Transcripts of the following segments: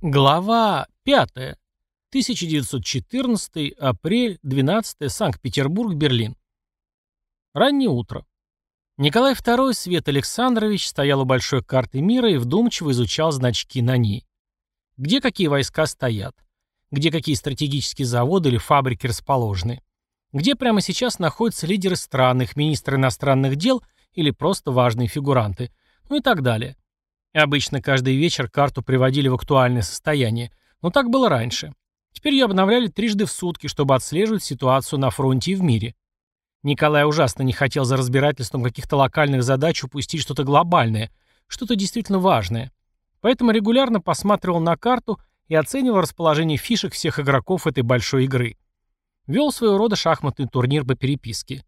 Глава 5. 1914, апрель, 12, Санкт-Петербург, Берлин. Раннее утро. Николай II Свет Александрович стоял у большой карты мира и вдумчиво изучал значки на ней. Где какие войска стоят, где какие стратегические заводы или фабрики расположены, где прямо сейчас находятся лидеры стран, их министры иностранных дел или просто важные фигуранты, ну и так далее. Обычно каждый вечер карту приводили в актуальное состояние, но так было раньше. Теперь ее обновляли трижды в сутки, чтобы отслеживать ситуацию на фронте и в мире. Николай ужасно не хотел за разбирательством каких-то локальных задач упустить что-то глобальное, что-то действительно важное. Поэтому регулярно посматривал на карту и оценивал расположение фишек всех игроков этой большой игры. Вел своего рода шахматный турнир по переписке.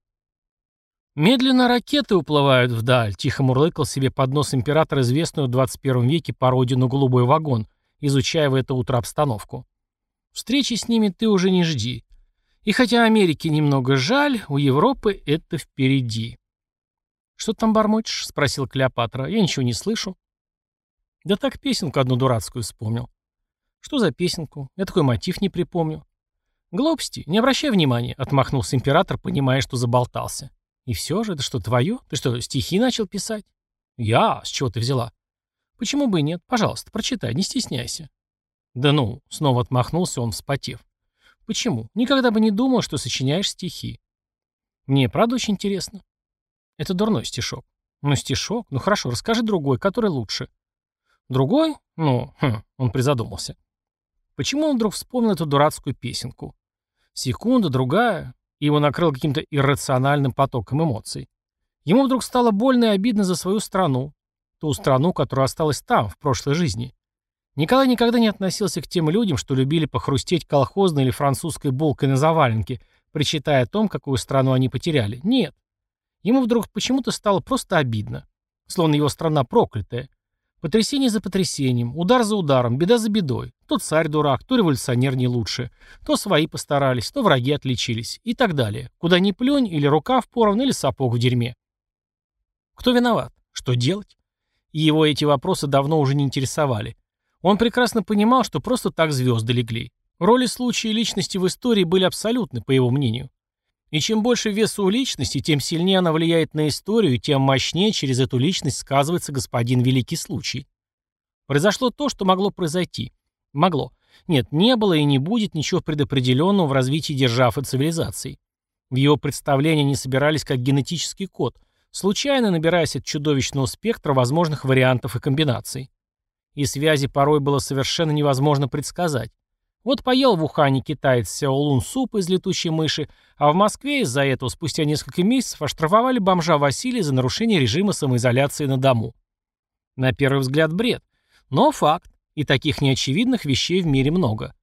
Медленно ракеты уплывают вдаль, тихо мурлыкал себе под нос император известную в 21 веке пародию на голубой вагон, изучая в это утро обстановку. Встречи с ними ты уже не жди. И хотя Америке немного жаль, у Европы это впереди. «Что там бормочешь?» — спросил Клеопатра. «Я ничего не слышу». «Да так песенку одну дурацкую вспомнил». «Что за песенку? Я такой мотив не припомню». «Глупости, не обращай внимания», — отмахнулся император, понимая, что заболтался. И все же, это что, твое? Ты что, стихи начал писать? Я? С чего ты взяла? Почему бы и нет? Пожалуйста, прочитай, не стесняйся. Да ну, снова отмахнулся он, вспотев. Почему? Никогда бы не думал, что сочиняешь стихи. Мне, правда, очень интересно. Это дурной стишок. Ну, стишок? Ну, хорошо, расскажи другой, который лучше. Другой? Ну, хм, он призадумался. Почему он вдруг вспомнил эту дурацкую песенку? Секунда, другая, его накрыл каким-то иррациональным потоком эмоций. Ему вдруг стало больно и обидно за свою страну, ту страну, которая осталась там, в прошлой жизни. Николай никогда не относился к тем людям, что любили похрустеть колхозной или французской булкой на заваленке, причитая о том, какую страну они потеряли. Нет. Ему вдруг почему-то стало просто обидно. Словно его страна проклятая. Потрясение за потрясением, удар за ударом, беда за бедой. То царь дурак, то революционер не лучше. То свои постарались, то враги отличились. И так далее. Куда ни плюнь, или рука в поровну, или сапог в дерьме. Кто виноват? Что делать? И его эти вопросы давно уже не интересовали. Он прекрасно понимал, что просто так звезды легли. Роли случая и личности в истории были абсолютны, по его мнению. И чем больше веса у личности, тем сильнее она влияет на историю, тем мощнее через эту личность сказывается господин Великий Случай. Произошло то, что могло произойти. Могло. Нет, не было и не будет ничего предопределенного в развитии держав и цивилизаций. В его представлении они собирались как генетический код, случайно набираясь от чудовищного спектра возможных вариантов и комбинаций. И связи порой было совершенно невозможно предсказать. Вот поел в Ухане китаец Сяолун суп из летучей мыши, а в Москве из-за этого спустя несколько месяцев оштрафовали бомжа Василия за нарушение режима самоизоляции на дому. На первый взгляд бред, но факт, и таких неочевидных вещей в мире много.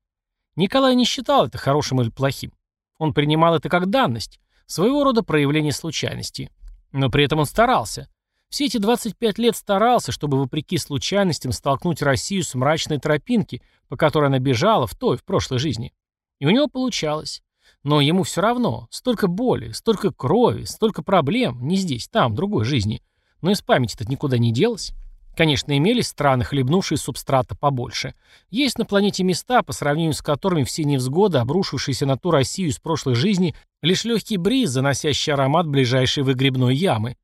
Николай не считал это хорошим или плохим. Он принимал это как данность, своего рода проявление случайности. Но при этом он старался. Все эти 25 лет старался, чтобы вопреки случайностям столкнуть Россию с мрачной тропинки, по которой она бежала в той, в прошлой жизни. И у него получалось. Но ему все равно. Столько боли, столько крови, столько проблем. Не здесь, там, в другой жизни. Но из памяти-то никуда не делось. Конечно, имелись страны, хлебнувшие субстрата побольше. Есть на планете места, по сравнению с которыми все невзгоды, обрушившиеся на ту Россию из прошлой жизни, лишь легкий бриз, заносящий аромат ближайшей выгребной ямы.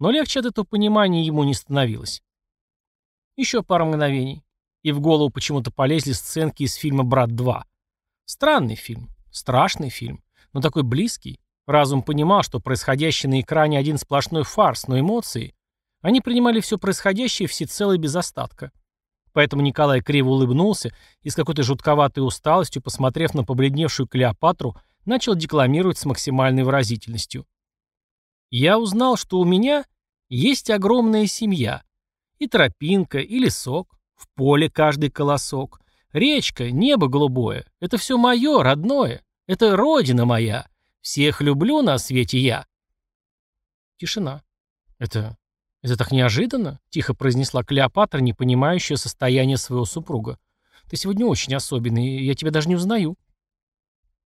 Но легче от этого понимания ему не становилось. Еще пару мгновений. И в голову почему-то полезли сценки из фильма «Брат 2». Странный фильм, страшный фильм, но такой близкий. Разум понимал, что происходящее на экране один сплошной фарс, но эмоции... Они принимали все происходящее всецело и без остатка. Поэтому Николай криво улыбнулся и с какой-то жутковатой усталостью, посмотрев на побледневшую Клеопатру, начал декламировать с максимальной выразительностью. «Я узнал, что у меня есть огромная семья. И тропинка, и лесок, в поле каждый колосок, речка, небо голубое. Это все мое, родное. Это родина моя. Всех люблю на свете я. Тишина. Это... это так неожиданно, тихо произнесла Клеопатра, не понимающая состояние своего супруга. Ты сегодня очень особенный, я тебя даже не узнаю.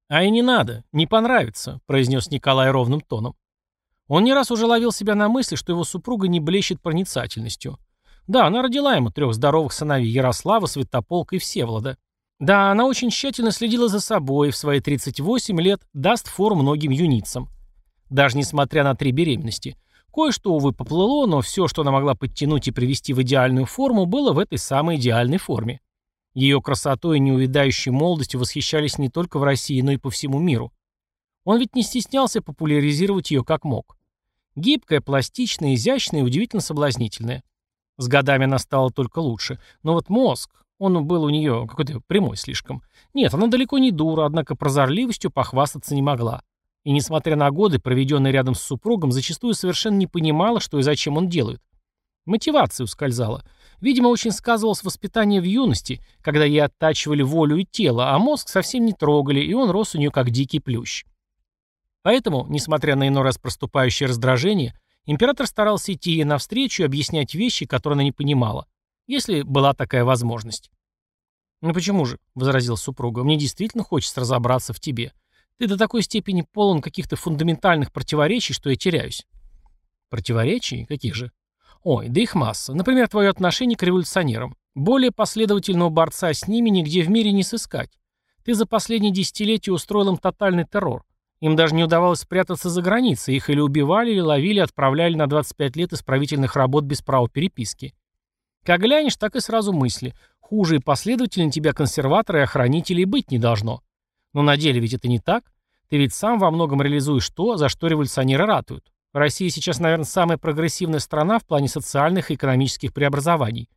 А и не надо, не понравится, произнес Николай ровным тоном. Он не раз уже ловил себя на мысли, что его супруга не блещет проницательностью. Да, она родила ему трех здоровых сыновей Ярослава, Святополка и Всеволода. Да, она очень тщательно следила за собой и в свои 38 лет даст фору многим юницам. Даже несмотря на три беременности. Кое-что, увы, поплыло, но все, что она могла подтянуть и привести в идеальную форму, было в этой самой идеальной форме. Ее красотой и неувядающей молодостью восхищались не только в России, но и по всему миру. Он ведь не стеснялся популяризировать ее как мог. Гибкая, пластичная, изящная и удивительно соблазнительная. С годами она стала только лучше. Но вот мозг, он был у нее какой-то прямой слишком. Нет, она далеко не дура, однако прозорливостью похвастаться не могла. И несмотря на годы, проведенные рядом с супругом, зачастую совершенно не понимала, что и зачем он делает. Мотивация ускользала. Видимо, очень сказывалось воспитание в юности, когда ей оттачивали волю и тело, а мозг совсем не трогали, и он рос у нее как дикий плющ. Поэтому, несмотря на иной раз проступающее раздражение, император старался идти ей навстречу и объяснять вещи, которые она не понимала, если была такая возможность. «Ну почему же?» — возразил супруга. «Мне действительно хочется разобраться в тебе. Ты до такой степени полон каких-то фундаментальных противоречий, что я теряюсь». «Противоречий? Каких же?» «Ой, да их масса. Например, твое отношение к революционерам. Более последовательного борца с ними нигде в мире не сыскать. Ты за последние десятилетия устроил им тотальный террор. Им даже не удавалось спрятаться за границей, их или убивали, или ловили, отправляли на 25 лет исправительных работ без права переписки. Как глянешь, так и сразу мысли. Хуже и последовательнее тебя консерваторы и охранители и быть не должно. Но на деле ведь это не так. Ты ведь сам во многом реализуешь то, за что революционеры ратуют. Россия сейчас, наверное, самая прогрессивная страна в плане социальных и экономических преобразований.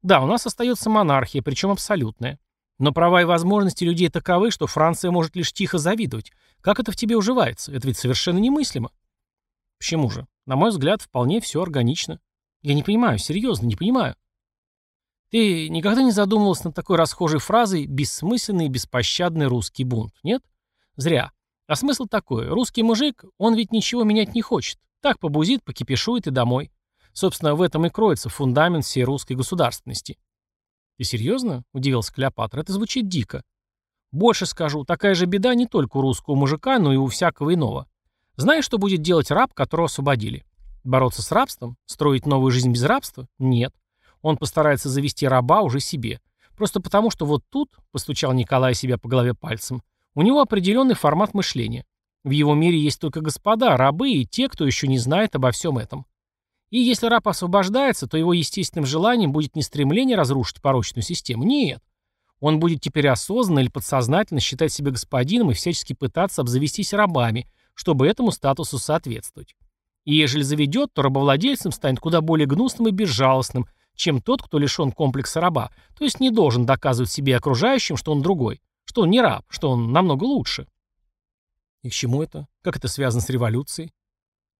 Да, у нас остается монархия, причем абсолютная. Но права и возможности людей таковы, что Франция может лишь тихо завидовать. Как это в тебе уживается? Это ведь совершенно немыслимо. Почему же? На мой взгляд, вполне все органично. Я не понимаю, серьезно, не понимаю. Ты никогда не задумывался над такой расхожей фразой «бессмысленный и беспощадный русский бунт», нет? Зря. А смысл такой. Русский мужик, он ведь ничего менять не хочет. Так побузит, покипишует и домой. Собственно, в этом и кроется фундамент всей русской государственности. «Ты серьезно?» — удивился Клеопатра. «Это звучит дико». «Больше скажу, такая же беда не только у русского мужика, но и у всякого иного. Знаешь, что будет делать раб, которого освободили? Бороться с рабством? Строить новую жизнь без рабства? Нет. Он постарается завести раба уже себе. Просто потому, что вот тут, — постучал Николай себя по голове пальцем, — у него определенный формат мышления. В его мире есть только господа, рабы и те, кто еще не знает обо всем этом. И если раб освобождается, то его естественным желанием будет не стремление разрушить порочную систему. Нет. Он будет теперь осознанно или подсознательно считать себя господином и всячески пытаться обзавестись рабами, чтобы этому статусу соответствовать. И ежели заведет, то рабовладельцем станет куда более гнусным и безжалостным, чем тот, кто лишен комплекса раба, то есть не должен доказывать себе окружающим, что он другой, что он не раб, что он намного лучше. И к чему это? Как это связано с революцией?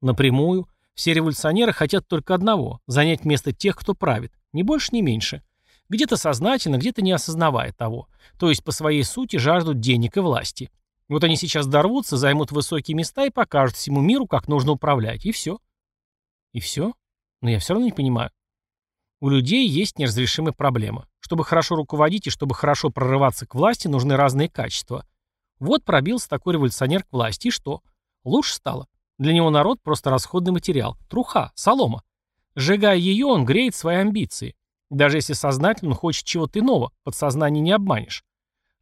Напрямую – все революционеры хотят только одного – занять место тех, кто правит. Ни больше, ни меньше. Где-то сознательно, где-то не осознавая того. То есть по своей сути жаждут денег и власти. Вот они сейчас дорвутся, займут высокие места и покажут всему миру, как нужно управлять. И все. И все? Но я все равно не понимаю. У людей есть неразрешимая проблема. Чтобы хорошо руководить и чтобы хорошо прорываться к власти, нужны разные качества. Вот пробился такой революционер к власти, и что? Лучше стало. Для него народ просто расходный материал. Труха, солома. Сжигая ее, он греет свои амбиции. Даже если сознательно он хочет чего-то иного, подсознание не обманешь.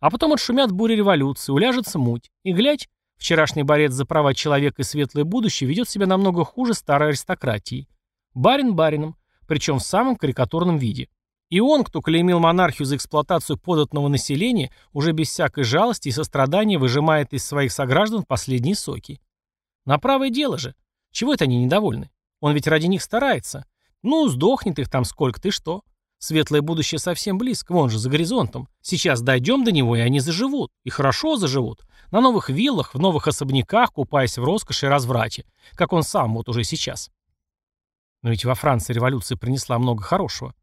А потом отшумят бури революции, уляжется муть. И глядь, вчерашний борец за права человека и светлое будущее ведет себя намного хуже старой аристократии. Барин барином, причем в самом карикатурном виде. И он, кто клеймил монархию за эксплуатацию податного населения, уже без всякой жалости и сострадания выжимает из своих сограждан последние соки. На правое дело же. Чего это они недовольны? Он ведь ради них старается. Ну, сдохнет их там сколько, ты что? Светлое будущее совсем близко, вон же, за горизонтом. Сейчас дойдем до него, и они заживут. И хорошо заживут. На новых виллах, в новых особняках, купаясь в роскоши и разврате. Как он сам вот уже сейчас. Но ведь во Франции революция принесла много хорошего.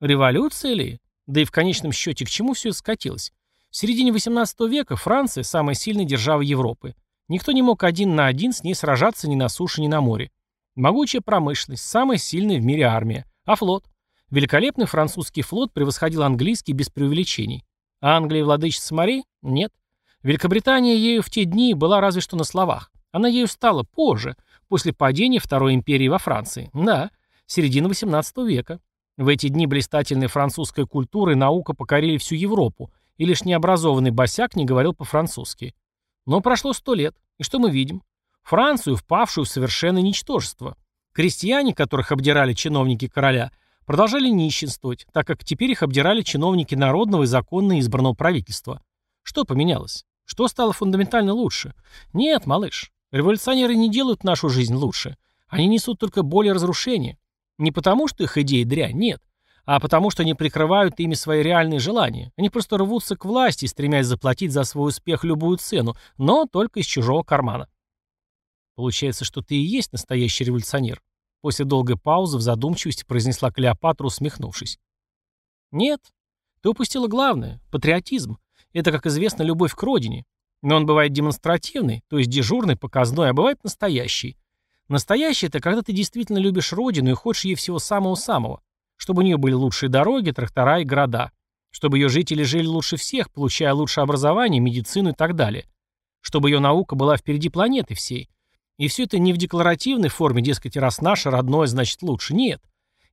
Революция ли? Да и в конечном счете к чему все это скатилось? В середине 18 века Франция – самая сильная держава Европы. Никто не мог один на один с ней сражаться ни на суше, ни на море. Могучая промышленность, самая сильная в мире армия. А флот? Великолепный французский флот превосходил английский без преувеличений. А Англия владычица морей? Нет. Великобритания ею в те дни была разве что на словах. Она ею стала позже, после падения Второй империи во Франции. Да, середина 18 века. В эти дни блистательная французская культура и наука покорили всю Европу, и лишь необразованный босяк не говорил по-французски. Но прошло сто лет, и что мы видим? Францию, впавшую в совершенное ничтожество. Крестьяне, которых обдирали чиновники короля, продолжали нищенствовать, так как теперь их обдирали чиновники народного и законно избранного правительства. Что поменялось? Что стало фундаментально лучше? Нет, малыш, революционеры не делают нашу жизнь лучше. Они несут только более разрушения. Не потому, что их идеи дрянь, нет, а потому, что они прикрывают ими свои реальные желания. Они просто рвутся к власти, стремясь заплатить за свой успех любую цену, но только из чужого кармана. Получается, что ты и есть настоящий революционер. После долгой паузы в задумчивости произнесла Клеопатра, усмехнувшись. Нет, ты упустила главное — патриотизм. Это, как известно, любовь к родине. Но он бывает демонстративный, то есть дежурный, показной, а бывает настоящий. Настоящий — это когда ты действительно любишь родину и хочешь ей всего самого-самого. Чтобы у нее были лучшие дороги, трактора и города. Чтобы ее жители жили лучше всех, получая лучшее образование, медицину и так далее. Чтобы ее наука была впереди планеты всей. И все это не в декларативной форме, дескать, раз наше родное, значит лучше. Нет.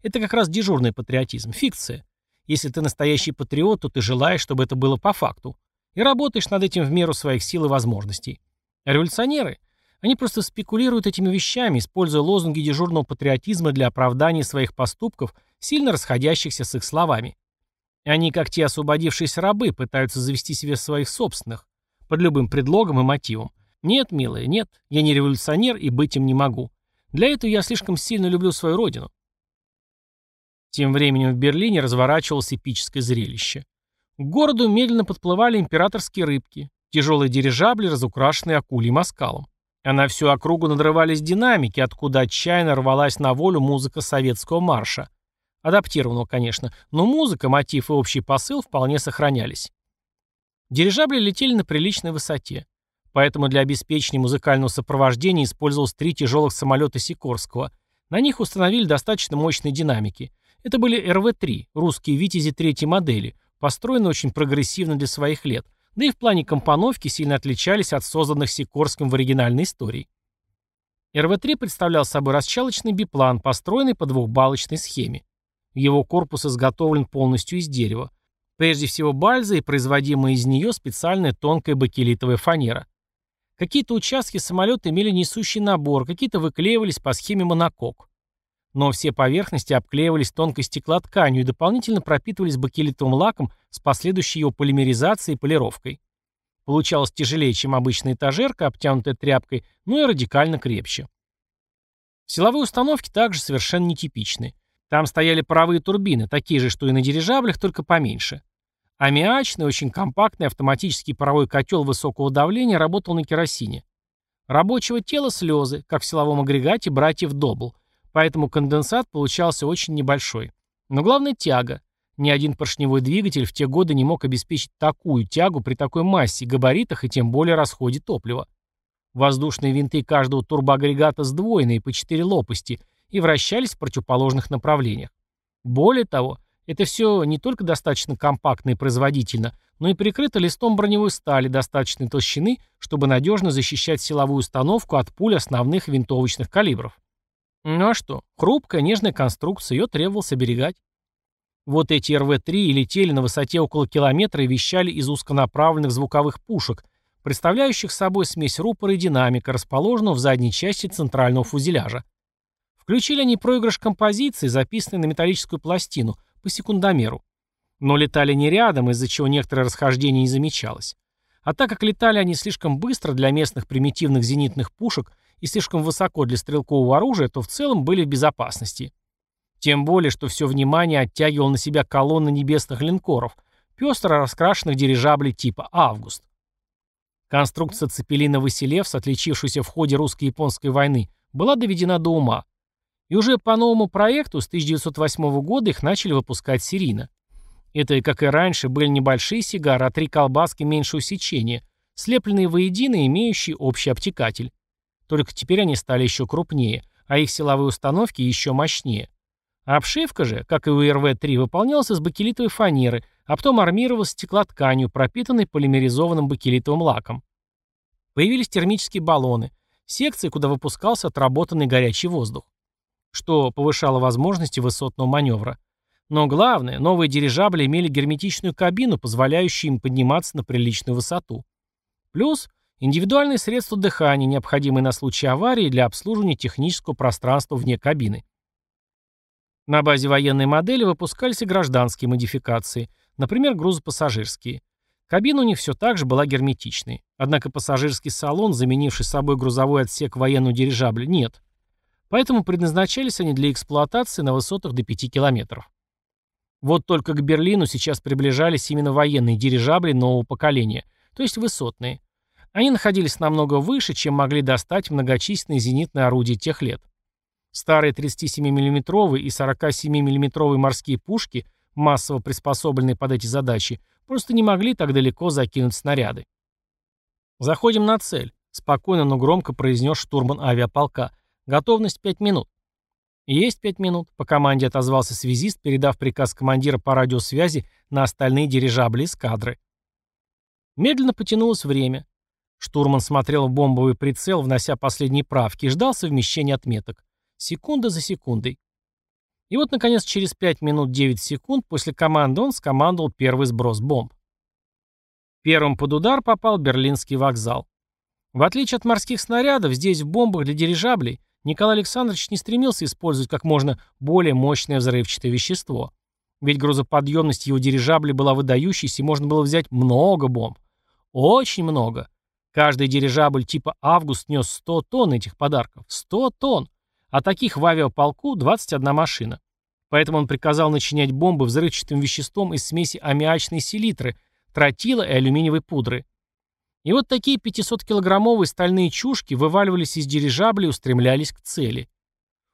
Это как раз дежурный патриотизм, фикция. Если ты настоящий патриот, то ты желаешь, чтобы это было по факту. И работаешь над этим в меру своих сил и возможностей. А революционеры, они просто спекулируют этими вещами, используя лозунги дежурного патриотизма для оправдания своих поступков, сильно расходящихся с их словами. Они, как те освободившиеся рабы, пытаются завести себе своих собственных, под любым предлогом и мотивом. Нет, милая, нет, я не революционер и быть им не могу. Для этого я слишком сильно люблю свою родину. Тем временем в Берлине разворачивалось эпическое зрелище. К городу медленно подплывали императорские рыбки, тяжелые дирижабли, разукрашенные акульим оскалом. А на всю округу надрывались динамики, откуда отчаянно рвалась на волю музыка советского марша. Адаптированного, конечно, но музыка, мотив и общий посыл вполне сохранялись. Дирижабли летели на приличной высоте. Поэтому для обеспечения музыкального сопровождения использовалось три тяжелых самолета Сикорского. На них установили достаточно мощные динамики. Это были РВ-3, русские «Витязи» третьей модели, построенные очень прогрессивно для своих лет, да и в плане компоновки сильно отличались от созданных Сикорским в оригинальной истории. РВ-3 представлял собой расчалочный биплан, построенный по двухбалочной схеме. Его корпус изготовлен полностью из дерева. Прежде всего бальза и производимая из нее специальная тонкая бакелитовая фанера. Какие-то участки самолета имели несущий набор, какие-то выклеивались по схеме монокок. Но все поверхности обклеивались тонкой стеклотканью и дополнительно пропитывались бакелитовым лаком с последующей его полимеризацией и полировкой. Получалось тяжелее, чем обычная этажерка, обтянутая тряпкой, но и радикально крепче. Силовые установки также совершенно нетипичны. Там стояли паровые турбины, такие же, что и на дирижаблях, только поменьше. Аммиачный, очень компактный автоматический паровой котел высокого давления работал на керосине. Рабочего тела слезы, как в силовом агрегате братьев Добл, поэтому конденсат получался очень небольшой. Но главное тяга. Ни один поршневой двигатель в те годы не мог обеспечить такую тягу при такой массе, габаритах и тем более расходе топлива. Воздушные винты каждого турбоагрегата сдвоенные по 4 лопасти и вращались в противоположных направлениях. Более того, это все не только достаточно компактно и производительно, но и прикрыто листом броневой стали достаточной толщины, чтобы надежно защищать силовую установку от пуль основных винтовочных калибров. Ну а что, хрупкая, нежная конструкция, ее требовалось оберегать. Вот эти РВ-3 и летели на высоте около километра и вещали из узконаправленных звуковых пушек, представляющих собой смесь рупора и динамика, расположенного в задней части центрального фузеляжа. Включили они проигрыш композиции, записанный на металлическую пластину, по секундомеру. Но летали не рядом, из-за чего некоторое расхождение не замечалось. А так как летали они слишком быстро для местных примитивных зенитных пушек и слишком высоко для стрелкового оружия, то в целом были в безопасности. Тем более, что все внимание оттягивал на себя колонна небесных линкоров, пестро раскрашенных дирижаблей типа «Август». Конструкция цепелина «Василевс», отличившаяся в ходе русско-японской войны, была доведена до ума. И уже по новому проекту с 1908 года их начали выпускать серийно. Это, как и раньше, были небольшие сигары, а три колбаски меньшего сечения, слепленные воедино и имеющие общий обтекатель. Только теперь они стали еще крупнее, а их силовые установки еще мощнее. А обшивка же, как и у РВ-3, выполнялась из бакелитовой фанеры, а потом армировалась стеклотканью, пропитанной полимеризованным бакелитовым лаком. Появились термические баллоны, секции, куда выпускался отработанный горячий воздух что повышало возможности высотного маневра. Но главное, новые дирижабли имели герметичную кабину, позволяющую им подниматься на приличную высоту. Плюс индивидуальные средства дыхания, необходимые на случай аварии для обслуживания технического пространства вне кабины. На базе военной модели выпускались и гражданские модификации, например, грузопассажирские. Кабина у них все так же была герметичной. Однако пассажирский салон, заменивший собой грузовой отсек военного дирижабля, нет. Поэтому предназначались они для эксплуатации на высотах до 5 километров. Вот только к Берлину сейчас приближались именно военные дирижабли нового поколения, то есть высотные. Они находились намного выше, чем могли достать многочисленные зенитные орудия тех лет. Старые 37 миллиметровые и 47 миллиметровые морские пушки, массово приспособленные под эти задачи, просто не могли так далеко закинуть снаряды. «Заходим на цель», — спокойно, но громко произнес штурман авиаполка. «Готовность 5 минут». «Есть пять минут», — по команде отозвался связист, передав приказ командира по радиосвязи на остальные дирижабли эскадры. Медленно потянулось время. Штурман смотрел в бомбовый прицел, внося последние правки, и ждал совмещения отметок. Секунда за секундой. И вот, наконец, через 5 минут 9 секунд после команды он скомандовал первый сброс бомб. Первым под удар попал Берлинский вокзал. В отличие от морских снарядов, здесь в бомбах для дирижаблей Николай Александрович не стремился использовать как можно более мощное взрывчатое вещество. Ведь грузоподъемность его дирижабля была выдающейся, и можно было взять много бомб. Очень много. Каждый дирижабль типа «Август» нес 100 тонн этих подарков. 100 тонн. А таких в авиаполку 21 машина. Поэтому он приказал начинять бомбы взрывчатым веществом из смеси аммиачной селитры, тротила и алюминиевой пудры. И вот такие 500-килограммовые стальные чушки вываливались из дирижабля и устремлялись к цели.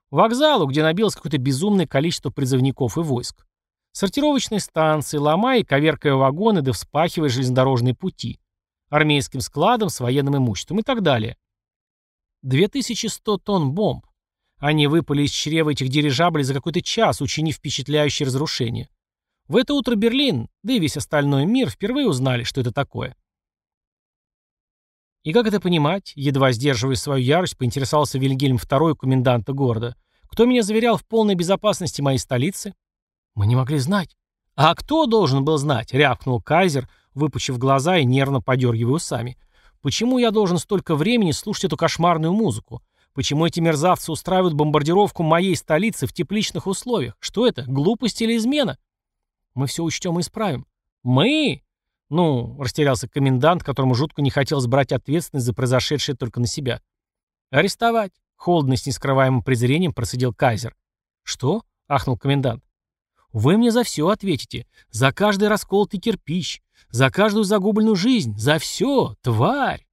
Вокзалу, где набилось какое-то безумное количество призывников и войск. Сортировочные станции, ломая и коверкая вагоны, да вспахивая железнодорожные пути. Армейским складом с военным имуществом и так далее. 2100 тонн бомб. Они выпали из чрева этих дирижаблей за какой-то час, учинив впечатляющее разрушение. В это утро Берлин, да и весь остальной мир впервые узнали, что это такое. «И как это понимать?» Едва сдерживая свою ярость, поинтересовался Вильгельм II, коменданта города. «Кто меня заверял в полной безопасности моей столицы?» «Мы не могли знать». «А кто должен был знать?» — рявкнул Кайзер, выпучив глаза и нервно подергивая усами. «Почему я должен столько времени слушать эту кошмарную музыку? Почему эти мерзавцы устраивают бомбардировку моей столицы в тепличных условиях? Что это, глупость или измена?» «Мы все учтем и исправим». «Мы?» «Ну», — растерялся комендант, которому жутко не хотелось брать ответственность за произошедшее только на себя. «Арестовать», — холодно с нескрываемым презрением процедил Кайзер. «Что?» — ахнул комендант. «Вы мне за все ответите. За каждый расколотый кирпич, за каждую загубленную жизнь, за все, тварь!»